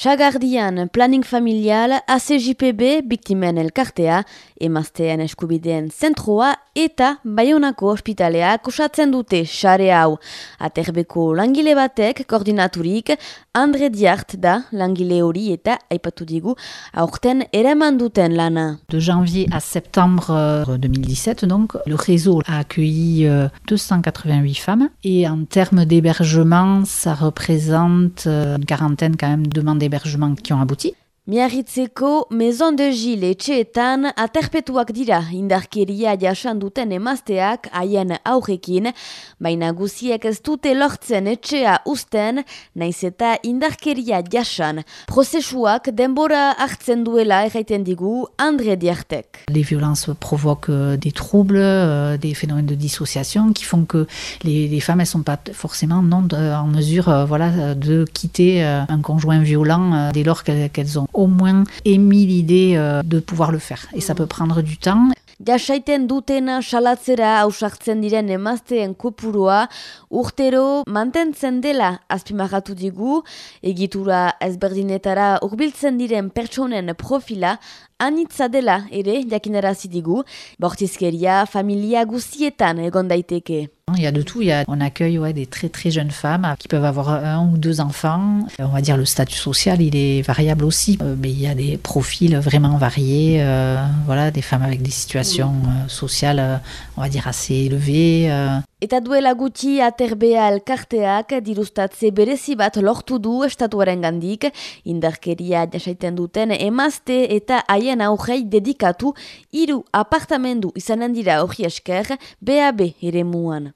Sagardian Planning Familial, ACJPB, Biktimen Elkartea, Emaztean Eskubideen Zentroa eta Bayonako Hospitaleak osatzen dute sare hau. Aterbeko langile batek koordinaturik, Andre Diart da langile hori eta aipatu digu aurten lana. De janvier à septembre 2017, donc, le réseau a accueilli 288 femmes et en termes d'hébergement, ça représente une quarantaine quand même de d'hébergement qui ont abouti. Miarritzeko Maison de Gil etxeetan aterpetuak dira indarkeria jasan duten emazteak haien aurrekin, baina guziek ez dute lortzen etxea usten, naiz eta indarkeria jasan. Prozesuak denbora hartzen duela erraiten digu André Diartek. Les violences provoquent euh, des troubles, euh, des phénomènes de dissociation qui font que les, les femmes ne sont pas forcément non en mesure euh, voilà, de quitter un conjoint violent dès lors qu'elles ont au moins émis l'idée euh, de pouvoir le faire. Et ça peut prendre du temps. Jasaiten dutena salatzera ausartzen diren emazteen kopurua urtero mantentzen dela azpimarratu digu, egitura ezberdinetara urbiltzen diren pertsonen profila Il y a de tout. Il y a, on accueille des très très jeunes femmes qui peuvent avoir un ou deux enfants. On va dire le statut social, il est variable aussi. Euh, mais il y a des profils vraiment variés. Euh, voilà, des femmes avec des situations euh, sociales, euh, on va dire assez élevées. Euh. Eta duela gutxi aterbea elkarteak dirustatze berezi bat lortu du estatuaren gandik, indarkeria jasaiten duten emazte eta haien aurrei dedikatu hiru apartamendu izanen dira hori esker BAB ere muan.